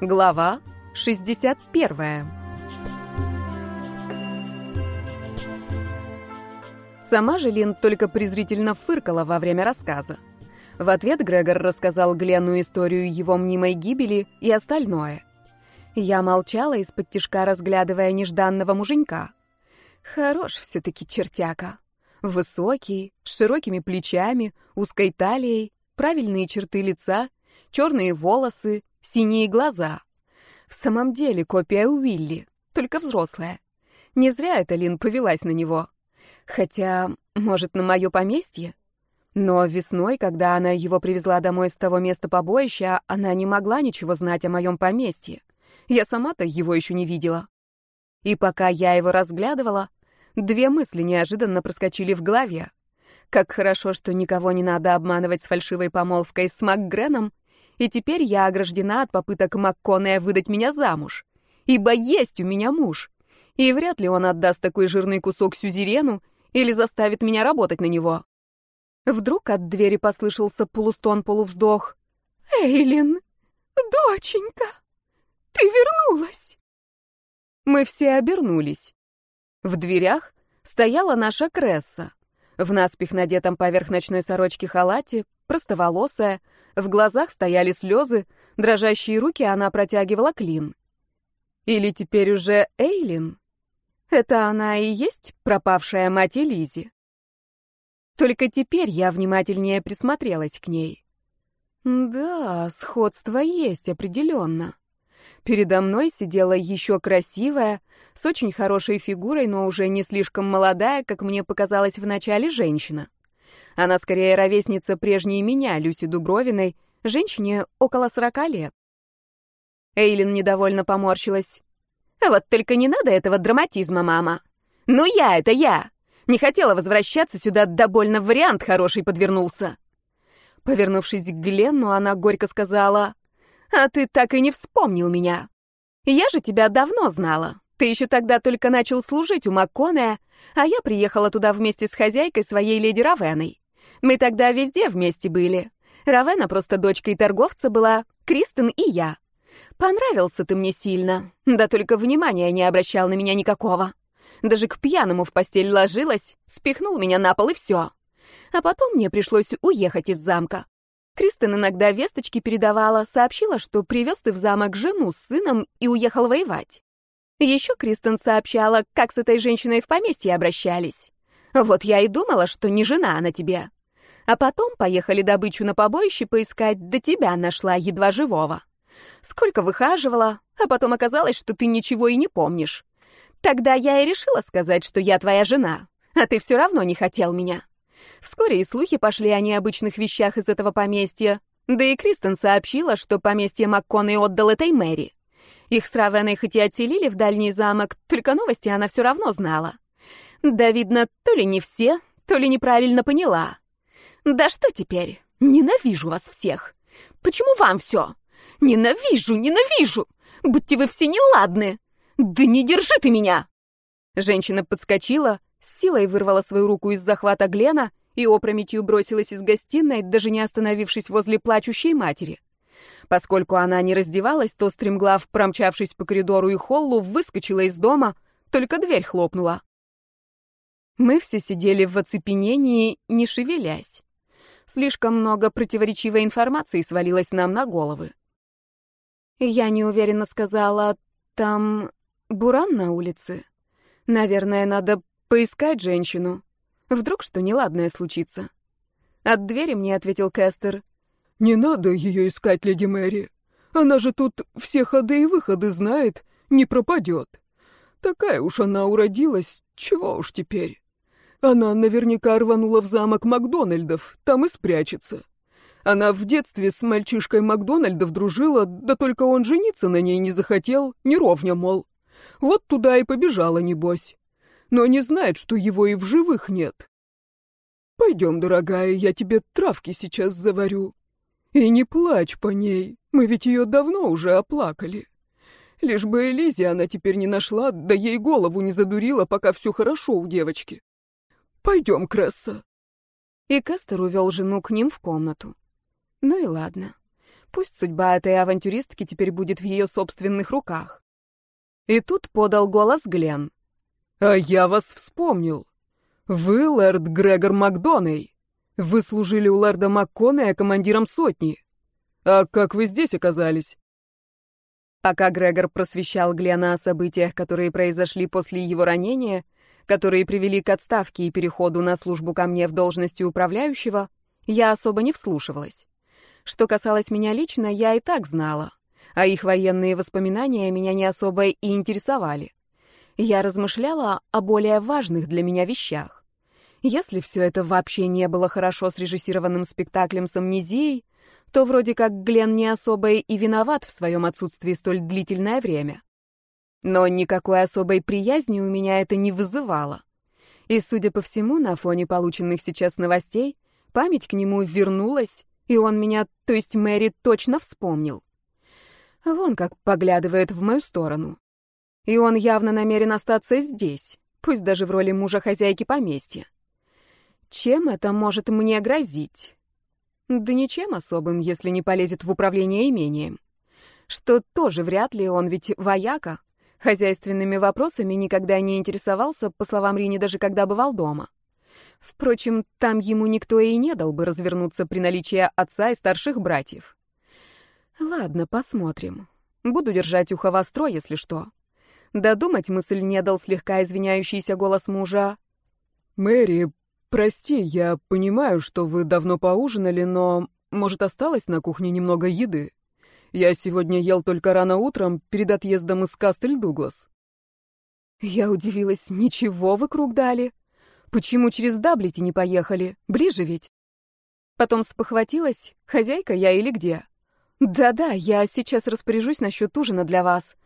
Глава 61. Сама же Лин только презрительно фыркала во время рассказа. В ответ Грегор рассказал Гленну историю его мнимой гибели и остальное. Я молчала из-под тишка, разглядывая нежданного муженька. Хорош все-таки чертяка. Высокий, с широкими плечами, узкой талией, правильные черты лица, черные волосы, синие глаза. В самом деле копия Уилли, только взрослая. Не зря эта Лин повелась на него. Хотя, может, на мое поместье? Но весной, когда она его привезла домой с того места побоища, она не могла ничего знать о моем поместье. Я сама-то его еще не видела. И пока я его разглядывала, две мысли неожиданно проскочили в голове. Как хорошо, что никого не надо обманывать с фальшивой помолвкой с МакГреном, и теперь я ограждена от попыток МакКоннея выдать меня замуж. Ибо есть у меня муж. И вряд ли он отдаст такой жирный кусок сюзерену или заставит меня работать на него. Вдруг от двери послышался полустон-полувздох. «Эйлин, доченька, ты вернулась!» Мы все обернулись. В дверях стояла наша Кресса. В наспех надетом поверх ночной сорочки халате, простоволосая, в глазах стояли слезы, дрожащие руки она протягивала клин. Или теперь уже Эйлин? Это она и есть пропавшая мать Элизи? Только теперь я внимательнее присмотрелась к ней. Да, сходство есть определенно. Передо мной сидела еще красивая, с очень хорошей фигурой, но уже не слишком молодая, как мне показалось вначале, женщина. Она скорее ровесница прежней меня, Люси Дубровиной, женщине около сорока лет. Эйлин недовольно поморщилась. «Вот только не надо этого драматизма, мама. Ну я, это я. Не хотела возвращаться сюда, да больно вариант хороший подвернулся. Повернувшись к Гленну, она горько сказала, «А ты так и не вспомнил меня. Я же тебя давно знала. Ты еще тогда только начал служить у Макконея, а я приехала туда вместе с хозяйкой своей леди Равеной. Мы тогда везде вместе были. Равена просто дочкой торговца была, Кристен и я. Понравился ты мне сильно, да только внимания не обращал на меня никакого. Даже к пьяному в постель ложилась, спихнул меня на пол и все. А потом мне пришлось уехать из замка. Кристен иногда весточки передавала, сообщила, что привез ты в замок жену с сыном и уехал воевать. Еще Кристен сообщала, как с этой женщиной в поместье обращались. Вот я и думала, что не жена она тебе. А потом поехали добычу на побоище поискать, до тебя нашла едва живого. Сколько выхаживала, а потом оказалось, что ты ничего и не помнишь. Тогда я и решила сказать, что я твоя жена, а ты все равно не хотел меня. Вскоре и слухи пошли о необычных вещах из этого поместья. Да и Кристен сообщила, что поместье МакКонней отдал этой Мэри. Их с Равеной хоть и отселили в дальний замок, только новости она все равно знала. Да, видно, то ли не все, то ли неправильно поняла. Да что теперь? Ненавижу вас всех. Почему вам все? Ненавижу, ненавижу! Будьте вы все неладны! «Да не держи ты меня!» Женщина подскочила, с силой вырвала свою руку из захвата Глена и опрометью бросилась из гостиной, даже не остановившись возле плачущей матери. Поскольку она не раздевалась, то стремглав, промчавшись по коридору и холлу, выскочила из дома, только дверь хлопнула. Мы все сидели в оцепенении, не шевелясь. Слишком много противоречивой информации свалилось нам на головы. Я неуверенно сказала, там Буран на улице. Наверное, надо поискать женщину. Вдруг что неладное случится. От двери мне ответил Кестер. «Не надо ее искать, леди Мэри. Она же тут все ходы и выходы знает, не пропадет. Такая уж она уродилась, чего уж теперь. Она наверняка рванула в замок Макдональдов, там и спрячется. Она в детстве с мальчишкой Макдональдов дружила, да только он жениться на ней не захотел, не ровня, мол. Вот туда и побежала, небось. Но не знает, что его и в живых нет. Пойдем, дорогая, я тебе травки сейчас заварю. И не плачь по ней, мы ведь ее давно уже оплакали. Лишь бы Элизе она теперь не нашла, да ей голову не задурила, пока все хорошо у девочки. Пойдем, Кресса. И Кастер увел жену к ним в комнату. Ну и ладно. Пусть судьба этой авантюристки теперь будет в ее собственных руках. И тут подал голос Глен. «А я вас вспомнил. Вы лэрд Грегор Макдоней. Вы служили у лэрда Макконея командиром сотни. А как вы здесь оказались?» Пока Грегор просвещал Глена о событиях, которые произошли после его ранения, которые привели к отставке и переходу на службу ко мне в должности управляющего, я особо не вслушивалась. Что касалось меня лично, я и так знала, а их военные воспоминания меня не особо и интересовали. Я размышляла о более важных для меня вещах. Если все это вообще не было хорошо срежиссированным спектаклем с амнезией, то вроде как Глен не особо и виноват в своем отсутствии столь длительное время. Но никакой особой приязни у меня это не вызывало. И, судя по всему, на фоне полученных сейчас новостей, память к нему вернулась, и он меня, то есть Мэри, точно вспомнил. Вон как поглядывает в мою сторону. И он явно намерен остаться здесь, пусть даже в роли мужа хозяйки поместья. Чем это может мне грозить? Да ничем особым, если не полезет в управление имением. Что тоже вряд ли, он ведь вояка. Хозяйственными вопросами никогда не интересовался, по словам Рини, даже когда бывал дома. Впрочем, там ему никто и не дал бы развернуться при наличии отца и старших братьев. Ладно, посмотрим. Буду держать ухо востро, если что. Додумать мысль не дал слегка извиняющийся голос мужа. «Мэри, прости, я понимаю, что вы давно поужинали, но, может, осталось на кухне немного еды? Я сегодня ел только рано утром, перед отъездом из Кастель-Дуглас». Я удивилась, ничего вы круг дали. Почему через Далбити не поехали? Ближе ведь. Потом спохватилась, хозяйка я или где? Да-да, я сейчас распоряжусь насчет ужина для вас.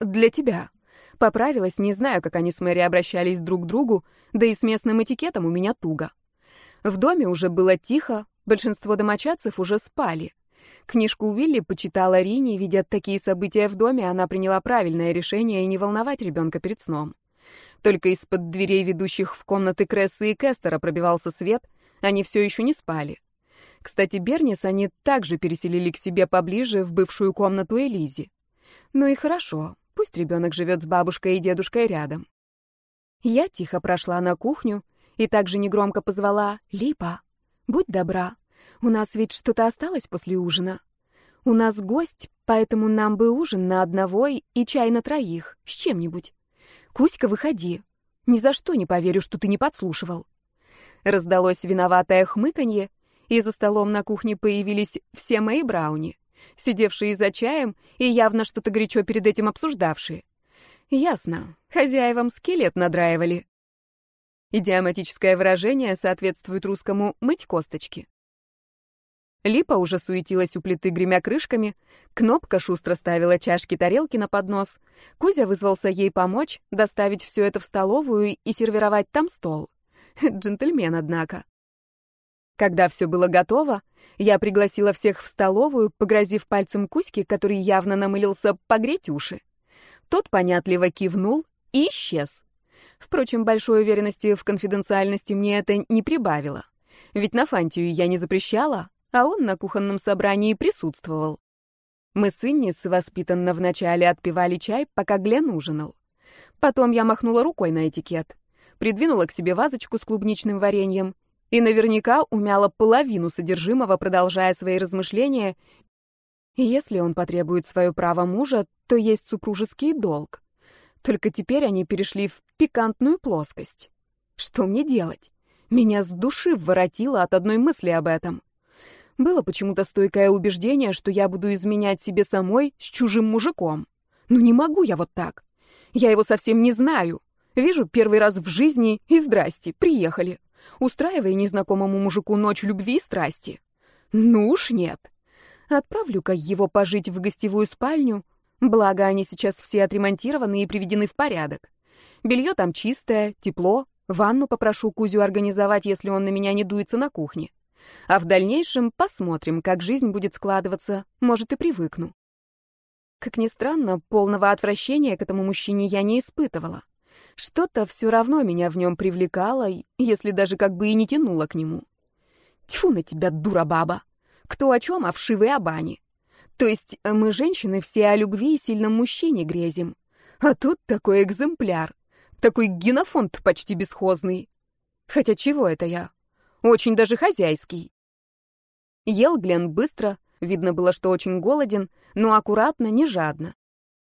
Для тебя. Поправилась, не знаю, как они с Мэри обращались друг к другу, да и с местным этикетом у меня туго. В доме уже было тихо, большинство домочадцев уже спали. Книжку Уилли почитала Рини, видя такие события в доме, она приняла правильное решение и не волновать ребенка перед сном. Только из-под дверей, ведущих в комнаты Крессы и Кестера, пробивался свет, они все еще не спали. Кстати, Бернис они также переселили к себе поближе, в бывшую комнату Элизи. Ну и хорошо, пусть ребенок живет с бабушкой и дедушкой рядом. Я тихо прошла на кухню и также негромко позвала «Липа, будь добра, у нас ведь что-то осталось после ужина. У нас гость, поэтому нам бы ужин на одного и чай на троих, с чем-нибудь». «Кузька, выходи. Ни за что не поверю, что ты не подслушивал». Раздалось виноватое хмыканье, и за столом на кухне появились все мои брауни, сидевшие за чаем и явно что-то горячо перед этим обсуждавшие. Ясно, хозяевам скелет надраивали. Идиоматическое выражение соответствует русскому «мыть косточки». Липа уже суетилась у плиты, гремя крышками. Кнопка шустро ставила чашки-тарелки на поднос. Кузя вызвался ей помочь, доставить все это в столовую и сервировать там стол. Джентльмен, однако. Когда все было готово, я пригласила всех в столовую, погрозив пальцем Кузьке, который явно намылился погреть уши. Тот понятливо кивнул и исчез. Впрочем, большой уверенности в конфиденциальности мне это не прибавило. Ведь на Фантию я не запрещала, а он на кухонном собрании присутствовал. Мы с Иннис воспитанно вначале отпивали чай, пока Глен ужинал. Потом я махнула рукой на этикет, придвинула к себе вазочку с клубничным вареньем и наверняка умяла половину содержимого, продолжая свои размышления. если он потребует свое право мужа, то есть супружеский долг. Только теперь они перешли в пикантную плоскость. Что мне делать? Меня с души воротило от одной мысли об этом. Было почему-то стойкое убеждение, что я буду изменять себе самой с чужим мужиком. Ну не могу я вот так. Я его совсем не знаю. Вижу первый раз в жизни и здрасте, приехали. Устраивай незнакомому мужику ночь любви и страсти. Ну уж нет. Отправлю-ка его пожить в гостевую спальню, благо они сейчас все отремонтированы и приведены в порядок. Белье там чистое, тепло, ванну попрошу Кузю организовать, если он на меня не дуется на кухне. А в дальнейшем посмотрим, как жизнь будет складываться, может, и привыкну. Как ни странно, полного отвращения к этому мужчине я не испытывала. Что-то все равно меня в нем привлекало, если даже как бы и не тянуло к нему. Тьфу на тебя, дура баба! Кто о чем, а вшивой о бане. То есть мы, женщины, все о любви и сильном мужчине грезим. А тут такой экземпляр. Такой генофонд почти бесхозный. Хотя чего это я? Очень даже хозяйский. Ел Глен быстро, видно было, что очень голоден, но аккуратно, не жадно.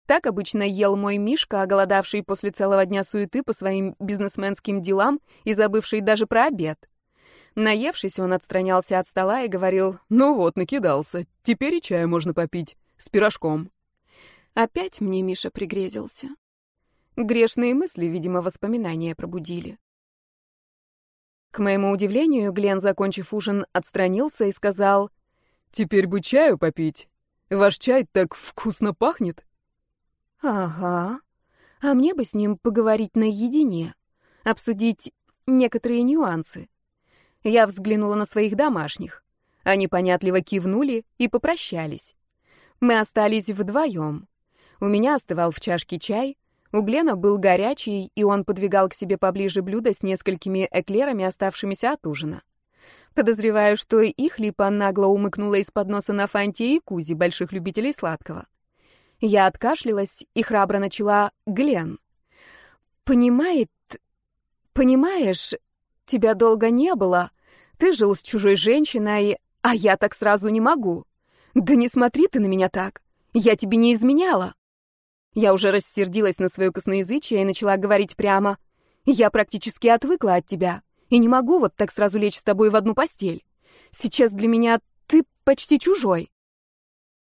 Так обычно ел мой Мишка, оголодавший после целого дня суеты по своим бизнесменским делам и забывший даже про обед. Наевшись, он отстранялся от стола и говорил, «Ну вот, накидался. Теперь и чаю можно попить. С пирожком». Опять мне Миша пригрезился. Грешные мысли, видимо, воспоминания пробудили. К моему удивлению, Глен, закончив ужин, отстранился и сказал, «Теперь бы чаю попить. Ваш чай так вкусно пахнет». «Ага. А мне бы с ним поговорить наедине, обсудить некоторые нюансы». Я взглянула на своих домашних. Они понятливо кивнули и попрощались. Мы остались вдвоем. У меня остывал в чашке чай, у Глена был горячий, и он подвигал к себе поближе блюдо с несколькими эклерами, оставшимися от ужина. Подозреваю, что их Липа нагло умыкнула из-под носа на Фанте и Кузи, больших любителей сладкого. Я откашлялась и храбро начала «Глен». «Понимает... Понимаешь, Тебя долго не было. Ты жил с чужой женщиной, а я так сразу не могу. Да не смотри ты на меня так. Я тебе не изменяла. Я уже рассердилась на свое косноязычие и начала говорить прямо. Я практически отвыкла от тебя и не могу вот так сразу лечь с тобой в одну постель. Сейчас для меня ты почти чужой.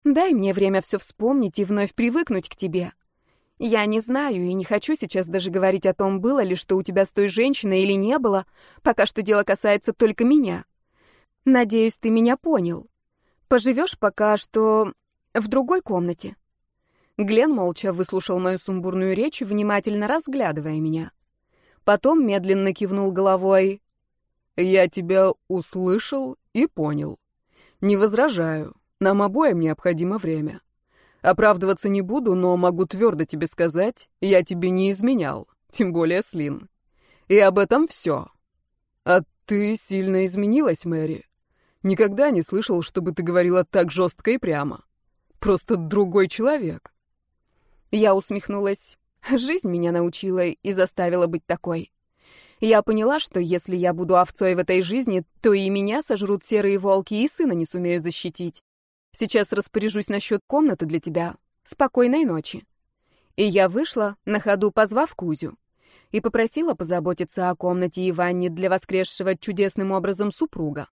Дай мне время все вспомнить и вновь привыкнуть к тебе. Я не знаю и не хочу сейчас даже говорить о том, было ли что у тебя с той женщиной или не было, пока что дело касается только меня. Надеюсь, ты меня понял. Поживешь пока что в другой комнате. Глен молча выслушал мою сумбурную речь, внимательно разглядывая меня. Потом медленно кивнул головой. «Я тебя услышал и понял. Не возражаю. Нам обоим необходимо время. Оправдываться не буду, но могу твердо тебе сказать, я тебе не изменял, тем более Слин. И об этом все. А ты сильно изменилась, Мэри. Никогда не слышал, чтобы ты говорила так жестко и прямо. Просто другой человек. Я усмехнулась. Жизнь меня научила и заставила быть такой. Я поняла, что если я буду овцой в этой жизни, то и меня сожрут серые волки, и сына не сумею защитить. Сейчас распоряжусь насчет комнаты для тебя. Спокойной ночи». И я вышла, на ходу позвав Кузю, и попросила позаботиться о комнате и ванне для воскресшего чудесным образом супруга.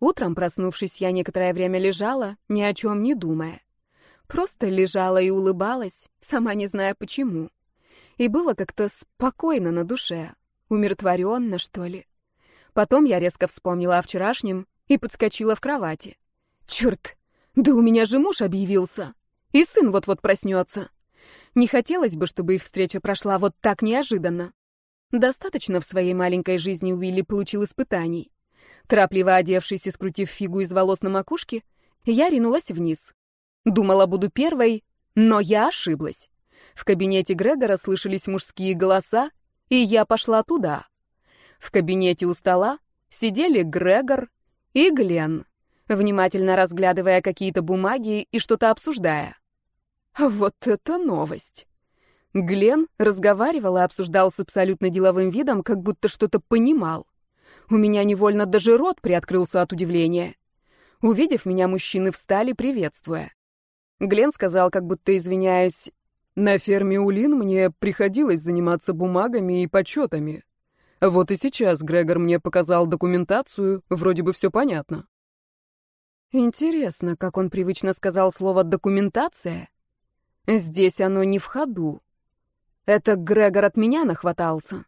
Утром, проснувшись, я некоторое время лежала, ни о чем не думая. Просто лежала и улыбалась, сама не зная почему. И было как-то спокойно на душе, умиротворенно, что ли. Потом я резко вспомнила о вчерашнем и подскочила в кровати. Черт, да у меня же муж объявился. И сын вот-вот проснется. Не хотелось бы, чтобы их встреча прошла вот так неожиданно. Достаточно в своей маленькой жизни Уилли получил испытаний. Торопливо одевшись и скрутив фигу из волос на макушке, я ринулась вниз. Думала, буду первой, но я ошиблась. В кабинете Грегора слышались мужские голоса, и я пошла туда. В кабинете у стола сидели Грегор и Глен внимательно разглядывая какие-то бумаги и что-то обсуждая. Вот это новость! Глен разговаривал и обсуждал с абсолютно деловым видом, как будто что-то понимал. У меня невольно даже рот приоткрылся от удивления. Увидев меня, мужчины встали, приветствуя. Глен сказал, как будто извиняясь, «На ферме Улин мне приходилось заниматься бумагами и подсчетами. Вот и сейчас Грегор мне показал документацию, вроде бы все понятно». Интересно, как он привычно сказал слово «документация». Здесь оно не в ходу. Это Грегор от меня нахватался.